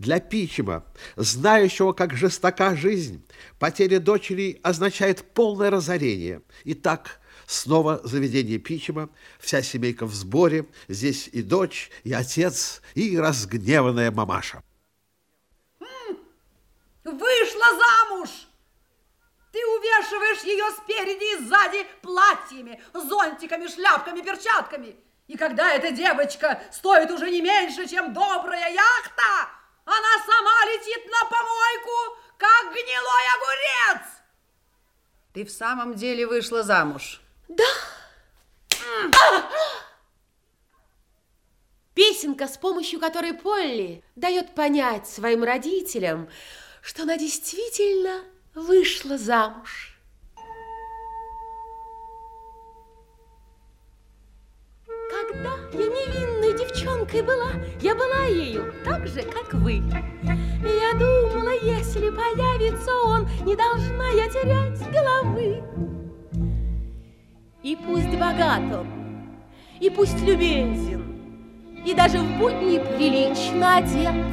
Для Пичема, знающего, как жестока жизнь, потеря дочери означает полное разорение. Итак, снова заведение Пичема, вся семейка в сборе, здесь и дочь, и отец, и разгневанная мамаша. Вышла замуж! Ты увешиваешь ее спереди и сзади платьями, зонтиками, шляпками, перчатками. И когда эта девочка стоит уже не меньше, чем добрая яхта, она сама летит на помойку, как гнилой огурец. Ты в самом деле вышла замуж? Да. А! Песенка, с помощью которой Полли дает понять своим родителям, что она действительно вышла замуж. Девчонкой была, я была ею так же, как вы. Я думала, если появится он, не должна я терять головы. И пусть богат он, и пусть любезен, и даже в будни прилично одет,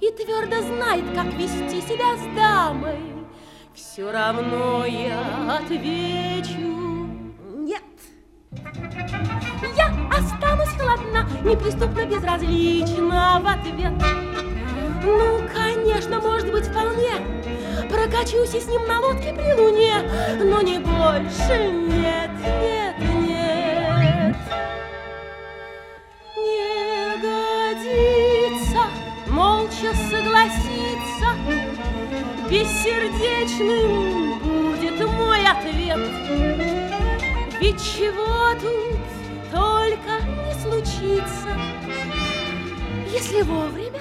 и твердо знает, как вести себя с дамой, все равно я отвечу неприступно безразлична в ответ. Ну, конечно, может быть, вполне. Прокачусь и с ним на лодке при луне. Но не больше, нет, нет, нет. Не годится молча согласиться. Бессердечным будет мой ответ. Ведь чего тут Если вовремя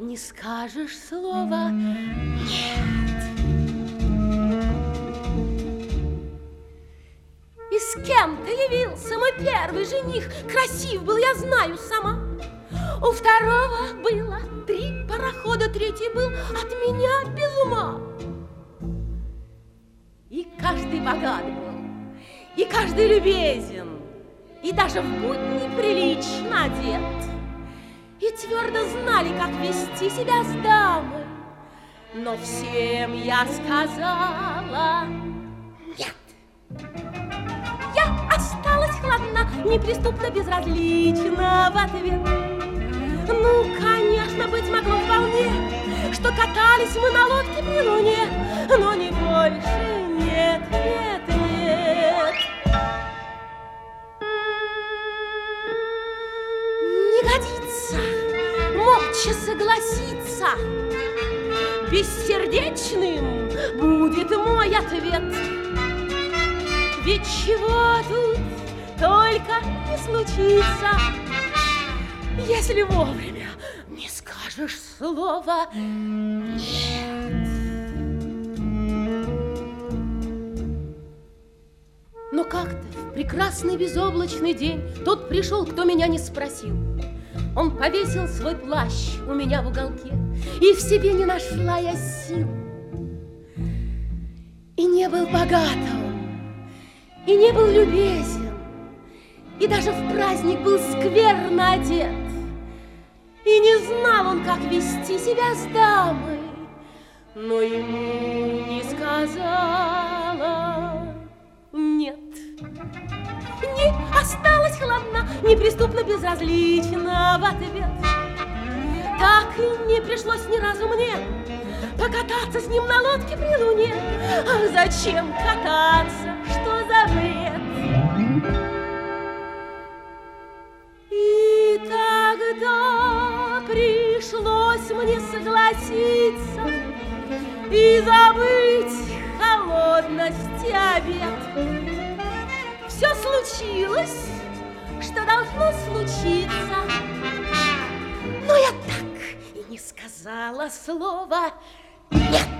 не скажешь слова «нет». И с кем ты явился, мой первый жених? Красив был, я знаю сама. У второго было три парохода, третий был от меня без ума. И каждый богат был, и каждый любезен, и даже в будни прилично одет и твердо знали, как вести себя с дамой. Но всем я сказала нет. Я осталась хладна, неприступно безразлична в ответ. Ну, конечно, быть могло вполне, что катались мы на лодке при луне, но не больше нет, нет. Бессердечным будет мой ответ. Ведь чего тут только не случится, если вовремя не скажешь слова «нет». Но как-то в прекрасный безоблачный день Тот пришел, кто меня не спросил – он повесил свой плащ у меня в уголке, И в себе не нашла я сил. И не был богатым, и не был любезен, И даже в праздник был скверно одет. И не знал он, как вести себя с дамой, Но ему не сказала неприступно безразлична в ответ. Так и не пришлось ни разу мне покататься с ним на лодке при луне. А зачем кататься? Что за бред? И тогда пришлось мне согласиться и забыть холодность обед все случилось, что должно случиться. Но я так и не сказала слова «нет».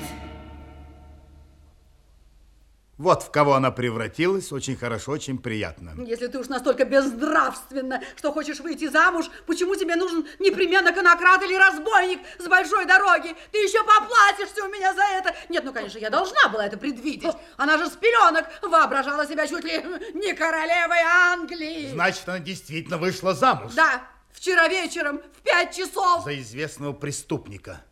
Вот в кого она превратилась, очень хорошо, очень приятно. Если ты уж настолько безнравственна, что хочешь выйти замуж, почему тебе нужен непременно конократ или разбойник с большой дороги? Ты еще поплатишься у меня за это. Нет, ну, конечно, я должна была это предвидеть. Она же с пеленок воображала себя чуть ли не королевой Англии. Значит, она действительно вышла замуж. Да. Вчера вечером в пять часов. За известного преступника.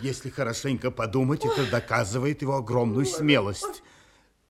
Если хорошенько подумать, это доказывает его огромную смелость.